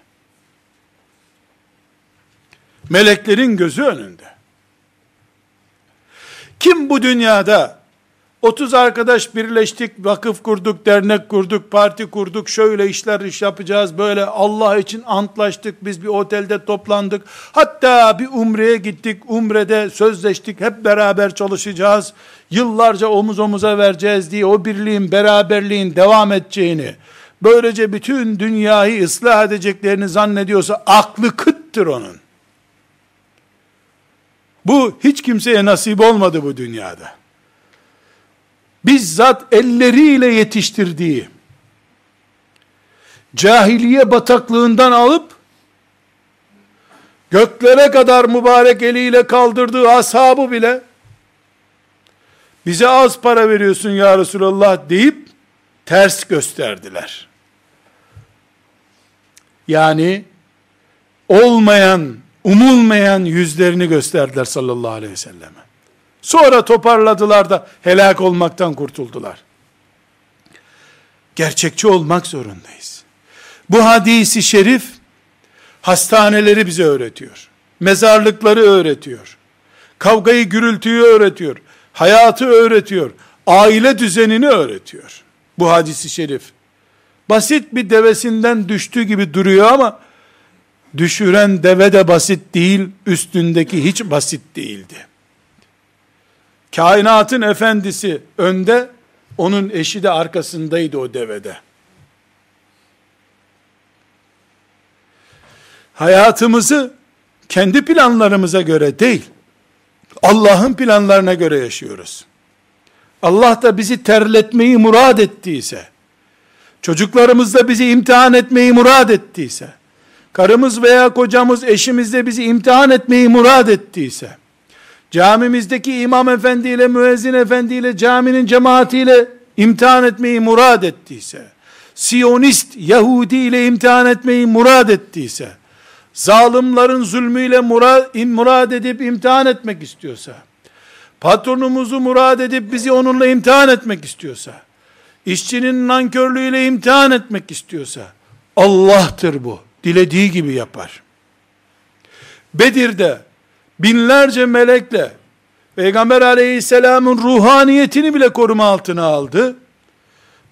Meleklerin gözü önünde. Kim bu dünyada 30 arkadaş birleştik, vakıf kurduk, dernek kurduk, parti kurduk, şöyle işler iş yapacağız, böyle Allah için antlaştık, biz bir otelde toplandık, hatta bir umreye gittik, umrede sözleştik, hep beraber çalışacağız, yıllarca omuz omuza vereceğiz diye o birliğin, beraberliğin devam edeceğini, böylece bütün dünyayı ıslah edeceklerini zannediyorsa, aklı kıttır onun. Bu hiç kimseye nasip olmadı bu dünyada bizzat elleriyle yetiştirdiği, cahiliye bataklığından alıp, göklere kadar mübarek eliyle kaldırdığı ashabı bile, bize az para veriyorsun ya Resulallah deyip, ters gösterdiler. Yani, olmayan, umulmayan yüzlerini gösterdiler sallallahu aleyhi ve selleme. Sonra toparladılar da helak olmaktan kurtuldular. Gerçekçi olmak zorundayız. Bu hadisi şerif hastaneleri bize öğretiyor. Mezarlıkları öğretiyor. Kavgayı, gürültüyü öğretiyor. Hayatı öğretiyor. Aile düzenini öğretiyor. Bu hadisi şerif. Basit bir devesinden düştü gibi duruyor ama düşüren deve de basit değil, üstündeki hiç basit değildi. Kainatın efendisi önde, onun eşi de arkasındaydı o devede. Hayatımızı kendi planlarımıza göre değil, Allah'ın planlarına göre yaşıyoruz. Allah da bizi terletmeyi murad ettiyse, çocuklarımız da bizi imtihan etmeyi murad ettiyse, karımız veya kocamız, eşimiz de bizi imtihan etmeyi murad ettiyse, camimizdeki imam efendiyle, müezzin efendiyle, caminin cemaatiyle imtihan etmeyi murad ettiyse, Siyonist Yahudi ile imtihan etmeyi murad ettiyse, zalimlerin zulmüyle murad, murad edip imtihan etmek istiyorsa, patronumuzu murad edip bizi onunla imtihan etmek istiyorsa, işçinin nankörlüğüyle imtihan etmek istiyorsa, Allah'tır bu. Dilediği gibi yapar. Bedir'de binlerce melekle Peygamber aleyhisselamın ruhaniyetini bile koruma altına aldı.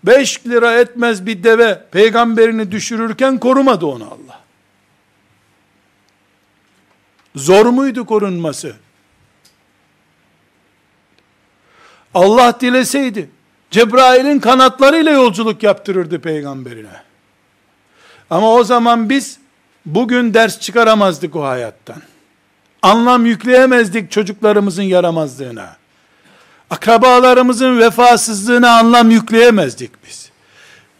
5 lira etmez bir deve peygamberini düşürürken korumadı onu Allah. Zor muydu korunması? Allah dileseydi Cebrail'in kanatlarıyla yolculuk yaptırırdı peygamberine. Ama o zaman biz bugün ders çıkaramazdık o hayattan anlam yükleyemezdik çocuklarımızın yaramazlığına. Akrabalarımızın vefasızlığına anlam yükleyemezdik biz.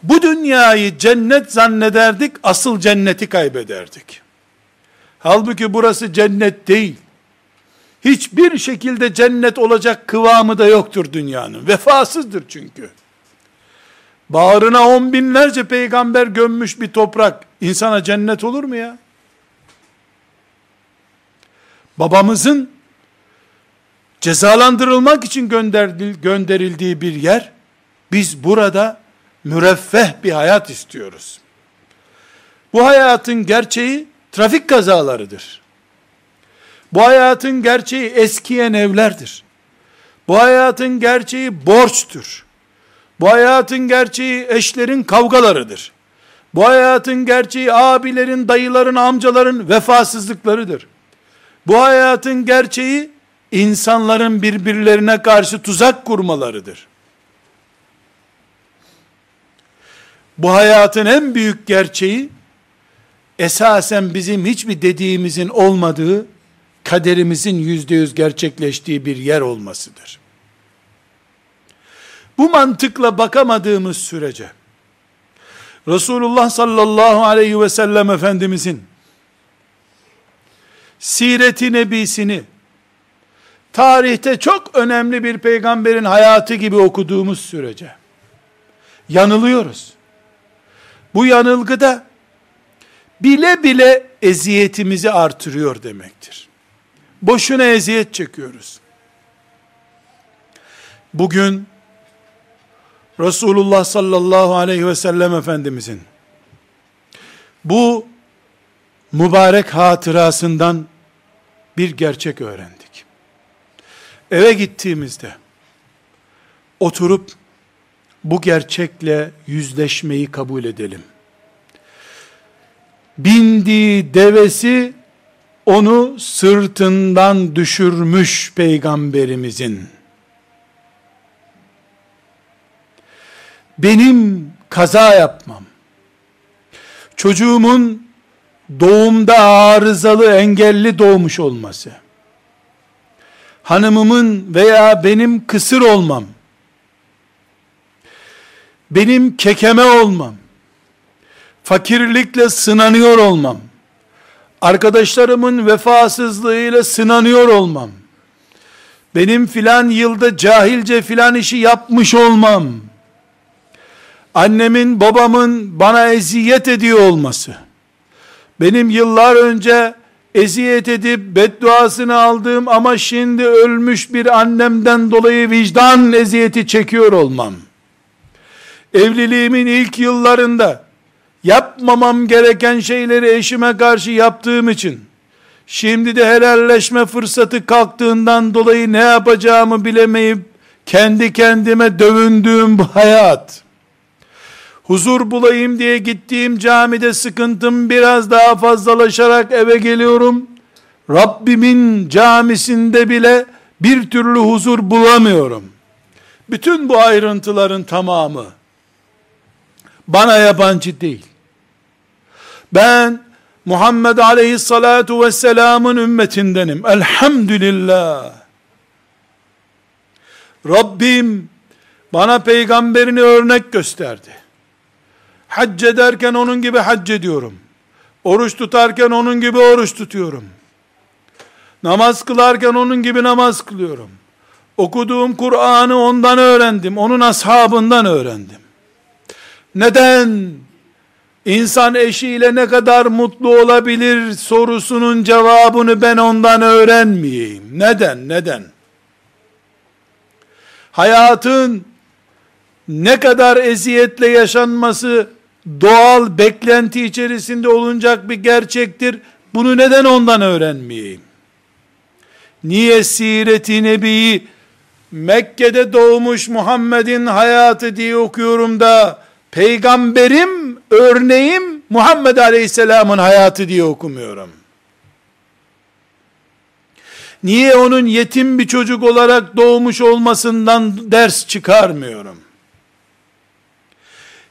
Bu dünyayı cennet zannederdik, asıl cenneti kaybederdik. Halbuki burası cennet değil. Hiçbir şekilde cennet olacak kıvamı da yoktur dünyanın. Vefasızdır çünkü. Bağrına on binlerce peygamber gömmüş bir toprak, insana cennet olur mu ya? babamızın cezalandırılmak için gönderildiği bir yer, biz burada müreffeh bir hayat istiyoruz. Bu hayatın gerçeği trafik kazalarıdır. Bu hayatın gerçeği eskiyen evlerdir. Bu hayatın gerçeği borçtur. Bu hayatın gerçeği eşlerin kavgalarıdır. Bu hayatın gerçeği abilerin, dayıların, amcaların vefasızlıklarıdır. Bu hayatın gerçeği insanların birbirlerine karşı tuzak kurmalarıdır. Bu hayatın en büyük gerçeği esasen bizim hiçbir dediğimizin olmadığı, kaderimizin yüzde yüz gerçekleştiği bir yer olmasıdır. Bu mantıkla bakamadığımız sürece, Resulullah sallallahu aleyhi ve sellem Efendimizin Sireti nebisini, tarihte çok önemli bir peygamberin hayatı gibi okuduğumuz sürece, yanılıyoruz. Bu yanılgıda, bile bile eziyetimizi artırıyor demektir. Boşuna eziyet çekiyoruz. Bugün, Resulullah sallallahu aleyhi ve sellem Efendimizin bu mübarek hatırasından bir gerçek öğrendik. Eve gittiğimizde oturup bu gerçekle yüzleşmeyi kabul edelim. Bindiği devesi onu sırtından düşürmüş peygamberimizin. Benim kaza yapmam, çocuğumun doğumda arızalı engelli doğmuş olması, hanımımın veya benim kısır olmam, benim kekeme olmam, fakirlikle sınanıyor olmam, arkadaşlarımın vefasızlığıyla sınanıyor olmam, benim filan yılda cahilce filan işi yapmış olmam, annemin babamın bana eziyet ediyor olması, benim yıllar önce eziyet edip bedduasını aldığım ama şimdi ölmüş bir annemden dolayı vicdan eziyeti çekiyor olmam, evliliğimin ilk yıllarında, yapmamam gereken şeyleri eşime karşı yaptığım için, şimdi de helalleşme fırsatı kalktığından dolayı ne yapacağımı bilemeyip, kendi kendime dövündüğüm bu hayat, huzur bulayım diye gittiğim camide sıkıntım biraz daha fazlalaşarak eve geliyorum, Rabbimin camisinde bile bir türlü huzur bulamıyorum. Bütün bu ayrıntıların tamamı, bana yabancı değil. Ben Muhammed Aleyhissalatu vesselamın ümmetindenim. Elhamdülillah. Rabbim bana peygamberini örnek gösterdi. Hac ederken onun gibi hac ediyorum. Oruç tutarken onun gibi oruç tutuyorum. Namaz kılarken onun gibi namaz kılıyorum. Okuduğum Kur'an'ı ondan öğrendim. Onun ashabından öğrendim. Neden insan eşiyle ne kadar mutlu olabilir sorusunun cevabını ben ondan öğrenmeyeyim. Neden? Neden? Hayatın ne kadar eziyetle yaşanması doğal beklenti içerisinde olunacak bir gerçektir. Bunu neden ondan öğrenmeyeyim? Niye siret-i nebiyi Mekke'de doğmuş Muhammed'in hayatı diye okuyorum da peygamberim, örneğim Muhammed Aleyhisselam'ın hayatı diye okumuyorum. Niye onun yetim bir çocuk olarak doğmuş olmasından ders çıkarmıyorum?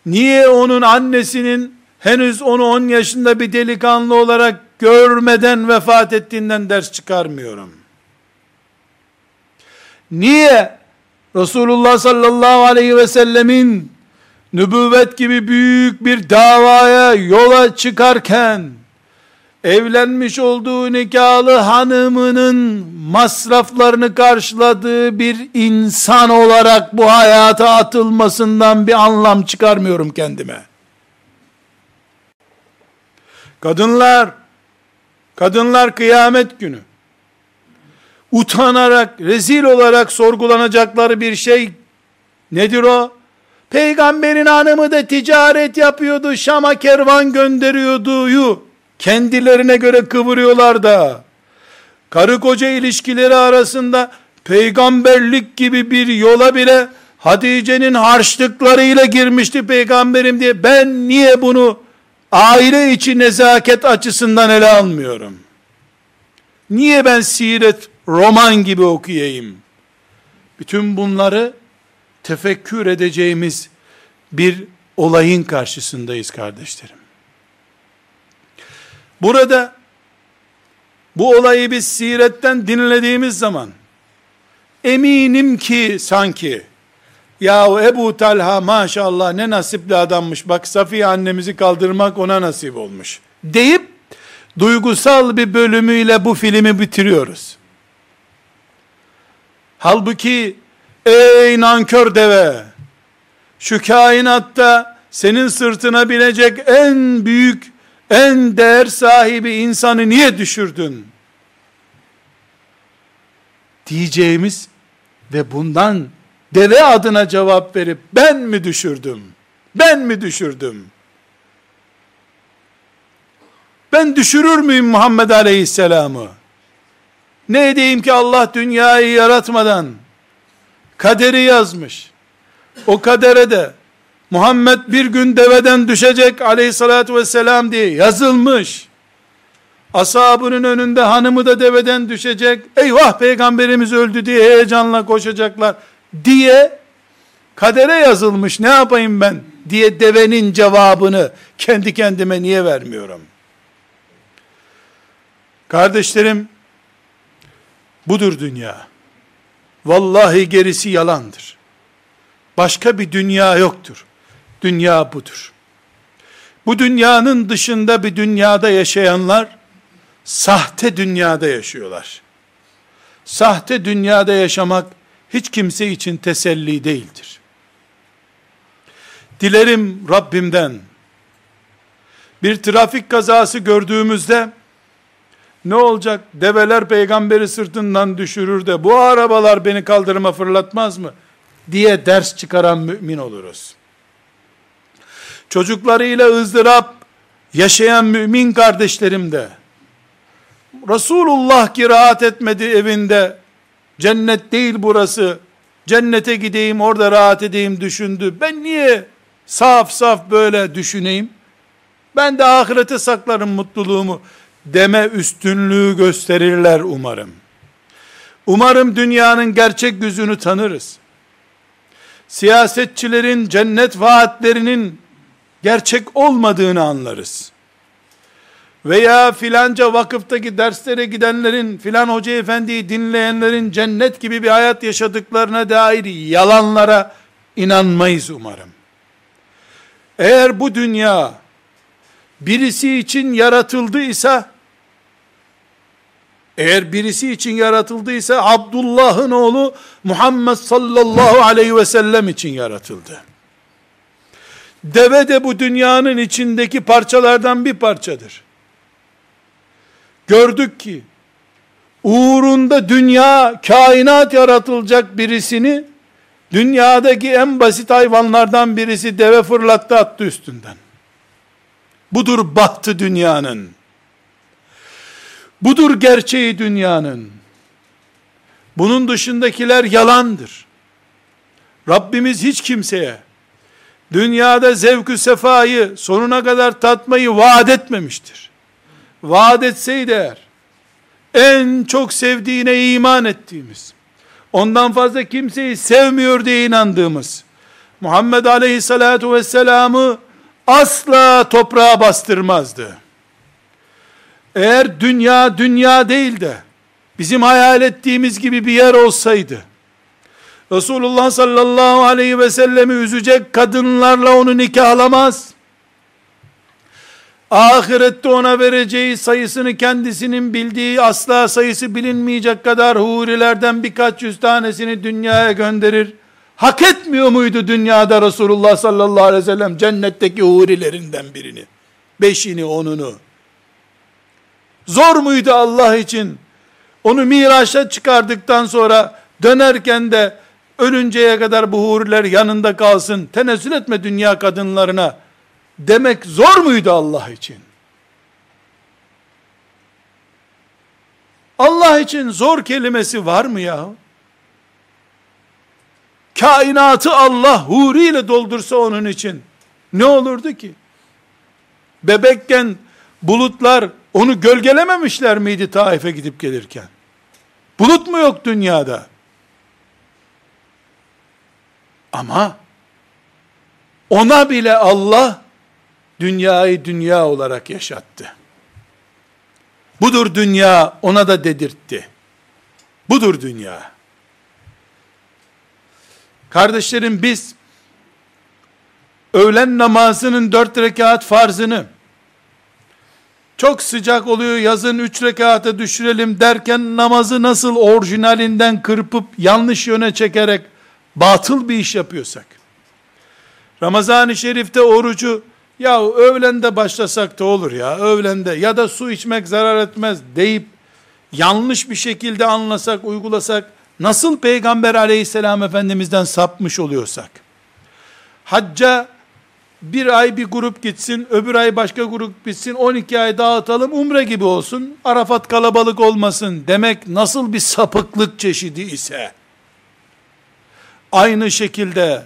Niye onun annesinin henüz onu 10 yaşında bir delikanlı olarak görmeden vefat ettiğinden ders çıkarmıyorum? Niye Resulullah sallallahu aleyhi ve sellemin nübüvvet gibi büyük bir davaya yola çıkarken evlenmiş olduğu nikahlı hanımının masraflarını karşıladığı bir insan olarak bu hayata atılmasından bir anlam çıkarmıyorum kendime. Kadınlar, kadınlar kıyamet günü utanarak, rezil olarak sorgulanacakları bir şey nedir o? Peygamberin hanımı da ticaret yapıyordu, Şam'a kervan gönderiyordu, yu. Kendilerine göre kıvırıyorlar da, karı koca ilişkileri arasında, peygamberlik gibi bir yola bile, Hatice'nin harçlıklarıyla girmişti peygamberim diye, ben niye bunu, aile içi nezaket açısından ele almıyorum? Niye ben siret, roman gibi okuyayım? Bütün bunları, tefekkür edeceğimiz bir olayın karşısındayız kardeşlerim. Burada bu olayı biz siretten dinlediğimiz zaman eminim ki sanki ya Ebu Talha maşallah ne nasipli adammış bak Safiye annemizi kaldırmak ona nasip olmuş deyip duygusal bir bölümüyle bu filmi bitiriyoruz. Halbuki Ey nankör deve! Şu kainatta senin sırtına binecek en büyük, en değer sahibi insanı niye düşürdün? Diyeceğimiz ve bundan deve adına cevap verip ben mi düşürdüm? Ben mi düşürdüm? Ben düşürür müyüm Muhammed Aleyhisselam'ı? Ne edeyim ki Allah dünyayı yaratmadan kaderi yazmış. O kadere de Muhammed bir gün deveden düşecek aleyhissalatü vesselam diye yazılmış. Ashabının önünde hanımı da deveden düşecek. Eyvah peygamberimiz öldü diye heyecanla koşacaklar diye kadere yazılmış ne yapayım ben diye devenin cevabını kendi kendime niye vermiyorum? Kardeşlerim budur dünya. Vallahi gerisi yalandır. Başka bir dünya yoktur. Dünya budur. Bu dünyanın dışında bir dünyada yaşayanlar sahte dünyada yaşıyorlar. Sahte dünyada yaşamak hiç kimse için teselli değildir. Dilerim Rabbimden bir trafik kazası gördüğümüzde ne olacak? Develer peygamberi sırtından düşürür de bu arabalar beni kaldırıma fırlatmaz mı? diye ders çıkaran mümin oluruz. Çocuklarıyla ızdırap yaşayan mümin kardeşlerim de Resulullah ki rahat etmedi evinde cennet değil burası cennete gideyim orada rahat edeyim düşündü. Ben niye saf saf böyle düşüneyim? Ben de ahirete saklarım mutluluğumu deme üstünlüğü gösterirler umarım. Umarım dünyanın gerçek yüzünü tanırız. Siyasetçilerin cennet vaatlerinin gerçek olmadığını anlarız. Veya filanca vakıftaki derslere gidenlerin, filan hoca efendiyi dinleyenlerin cennet gibi bir hayat yaşadıklarına dair yalanlara inanmayız umarım. Eğer bu dünya birisi için yaratıldıysa eğer birisi için yaratıldıysa Abdullah'ın oğlu Muhammed sallallahu aleyhi ve sellem için yaratıldı. Deve de bu dünyanın içindeki parçalardan bir parçadır. Gördük ki uğrunda dünya, kainat yaratılacak birisini dünyadaki en basit hayvanlardan birisi deve fırlattı attı üstünden. Budur bahtı dünyanın. Budur gerçeği dünyanın. Bunun dışındakiler yalandır. Rabbimiz hiç kimseye dünyada zevkü sefayı sonuna kadar tatmayı vaat etmemiştir. Vaat etseydi eğer en çok sevdiğine iman ettiğimiz ondan fazla kimseyi sevmiyor diye inandığımız Muhammed Aleyhisselatu Vesselam'ı asla toprağa bastırmazdı. Eğer dünya dünya değil de bizim hayal ettiğimiz gibi bir yer olsaydı Resulullah sallallahu aleyhi ve sellemi üzecek kadınlarla onu nikahlamaz. Ahirette ona vereceği sayısını kendisinin bildiği asla sayısı bilinmeyecek kadar hurilerden birkaç yüz tanesini dünyaya gönderir. Hak etmiyor muydu dünyada Resulullah sallallahu aleyhi ve sellem cennetteki hurilerinden birini? Beşini, onunu. Zor muydu Allah için? Onu Miraç'a çıkardıktan sonra dönerken de ölünceye kadar bu huriler yanında kalsın, tenezzül etme dünya kadınlarına demek zor muydu Allah için? Allah için zor kelimesi var mı ya? Kainatı Allah huriyle doldursa onun için ne olurdu ki? Bebekken bulutlar onu gölgelememişler miydi Taif'e gidip gelirken? Bulut mu yok dünyada? Ama ona bile Allah dünyayı dünya olarak yaşattı. Budur dünya ona da dedirtti. Budur dünya. Kardeşlerim biz öğlen namazının dört rekat farzını çok sıcak oluyor yazın üç rekata düşürelim derken namazı nasıl orijinalinden kırpıp yanlış yöne çekerek batıl bir iş yapıyorsak, Ramazan-ı Şerif'te orucu, ya öğlende başlasak da olur ya, öğlende ya da su içmek zarar etmez deyip, yanlış bir şekilde anlasak, uygulasak, nasıl Peygamber aleyhisselam efendimizden sapmış oluyorsak, hacca bir ay bir grup gitsin, öbür ay başka grup gitsin, 12 ay dağıtalım, umre gibi olsun, Arafat kalabalık olmasın demek nasıl bir sapıklık çeşidi ise, aynı şekilde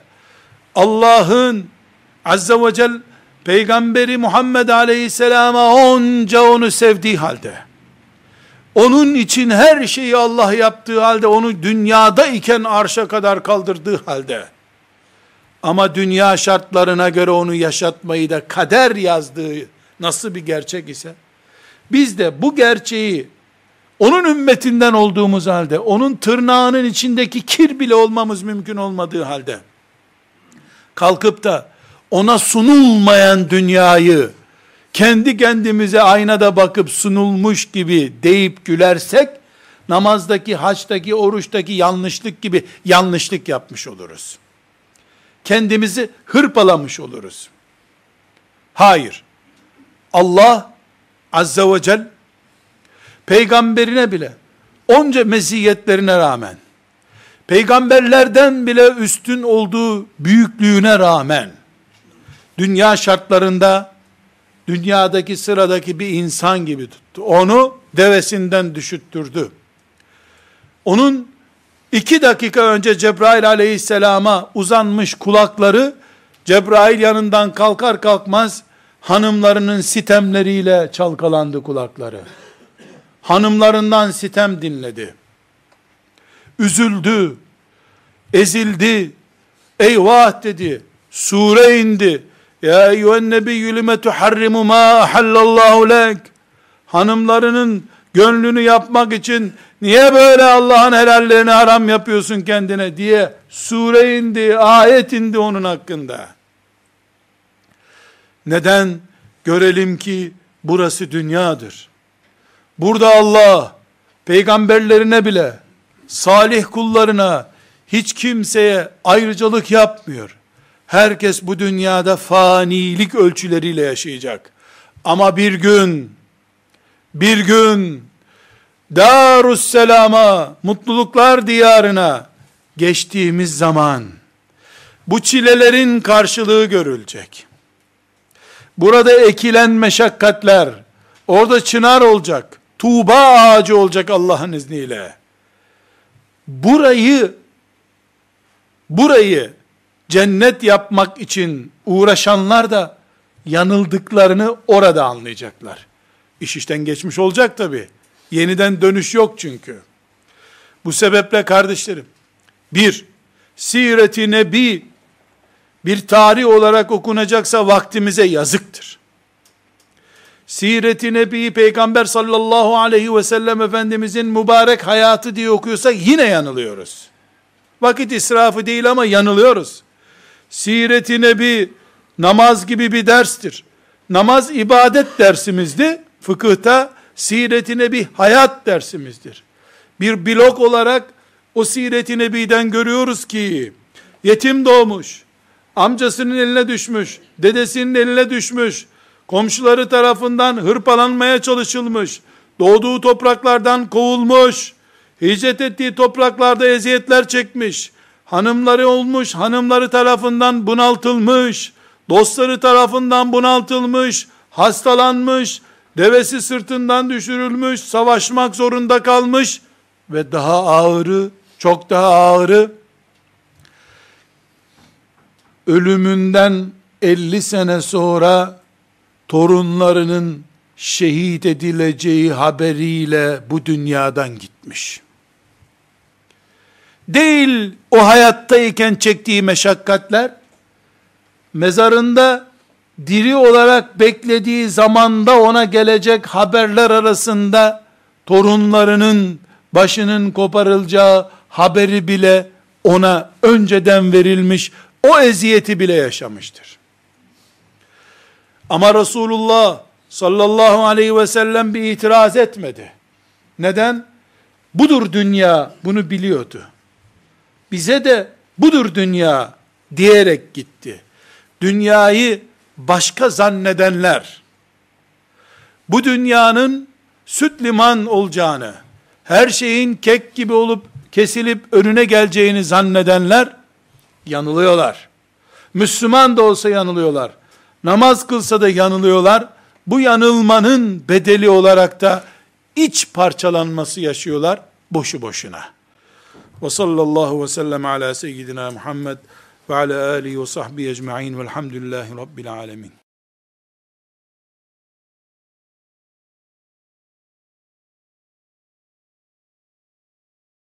Allah'ın Azze ve Celle Peygamberi Muhammed Aleyhisselam'a onca onu sevdiği halde, onun için her şeyi Allah yaptığı halde, onu dünyada iken arşa kadar kaldırdığı halde, ama dünya şartlarına göre onu yaşatmayı da kader yazdığı nasıl bir gerçek ise, biz de bu gerçeği, onun ümmetinden olduğumuz halde, onun tırnağının içindeki kir bile olmamız mümkün olmadığı halde, kalkıp da, ona sunulmayan dünyayı, kendi kendimize aynada bakıp sunulmuş gibi deyip gülersek, namazdaki, haçtaki, oruçtaki yanlışlık gibi yanlışlık yapmış oluruz. Kendimizi hırpalamış oluruz. Hayır. Allah Azze ve Celle peygamberine bile onca meziyetlerine rağmen peygamberlerden bile üstün olduğu büyüklüğüne rağmen dünya şartlarında dünyadaki sıradaki bir insan gibi tuttu. Onu devesinden düşüttürdü. Onun iki dakika önce Cebrail aleyhisselama uzanmış kulakları, Cebrail yanından kalkar kalkmaz, hanımlarının sitemleriyle çalkalandı kulakları. Hanımlarından sitem dinledi. Üzüldü, ezildi, eyvah dedi, sure indi, ya eyyühen nebiyyü lime tuharrimu ma ahallallahu lek. Hanımlarının gönlünü yapmak için niye böyle Allah'ın helallerini haram yapıyorsun kendine diye sure indi, ayet indi onun hakkında. Neden? Görelim ki burası dünyadır. Burada Allah peygamberlerine bile salih kullarına hiç kimseye ayrıcalık yapmıyor. Herkes bu dünyada fanilik ölçüleriyle yaşayacak. Ama bir gün, bir gün, Darusselam'a, mutluluklar diyarına geçtiğimiz zaman, bu çilelerin karşılığı görülecek. Burada ekilen meşakkatler, orada çınar olacak, tuğba ağacı olacak Allah'ın izniyle. Burayı, burayı cennet yapmak için uğraşanlar da yanıldıklarını orada anlayacaklar. İş işten geçmiş olacak tabi. Yeniden dönüş yok çünkü. Bu sebeple kardeşlerim, bir, Siret-i Nebi bir tarih olarak okunacaksa vaktimize yazıktır. Siret-i Nebi Peygamber sallallahu aleyhi ve sellem Efendimizin mübarek hayatı diye okuyorsak yine yanılıyoruz. Vakit israfı değil ama yanılıyoruz. Siret-i Nebi namaz gibi bir derstir. Namaz ibadet dersimizdi. Fıkıhta Siret-i Nebi hayat dersimizdir. Bir blok olarak o Siret-i Nebi'den görüyoruz ki yetim doğmuş, amcasının eline düşmüş, dedesinin eline düşmüş, komşuları tarafından hırpalanmaya çalışılmış, doğduğu topraklardan kovulmuş, hicret ettiği topraklarda eziyetler çekmiş, hanımları olmuş, hanımları tarafından bunaltılmış, dostları tarafından bunaltılmış, hastalanmış, devesi sırtından düşürülmüş, savaşmak zorunda kalmış ve daha ağırı, çok daha ağırı, ölümünden 50 sene sonra torunlarının şehit edileceği haberiyle bu dünyadan gitmiş değil o hayattayken çektiği meşakkatler, mezarında diri olarak beklediği zamanda ona gelecek haberler arasında torunlarının başının koparılacağı haberi bile ona önceden verilmiş, o eziyeti bile yaşamıştır. Ama Resulullah sallallahu aleyhi ve sellem bir itiraz etmedi. Neden? Budur dünya, bunu biliyordu bize de budur dünya diyerek gitti. Dünyayı başka zannedenler, bu dünyanın süt liman olacağını, her şeyin kek gibi olup kesilip önüne geleceğini zannedenler yanılıyorlar. Müslüman da olsa yanılıyorlar. Namaz kılsa da yanılıyorlar. Bu yanılmanın bedeli olarak da iç parçalanması yaşıyorlar boşu boşuna. Ve sallallahu ve sellem ala seyyidina Muhammed ve ala alihi ve sahbihi ecma'in velhamdülillahi rabbil alemin.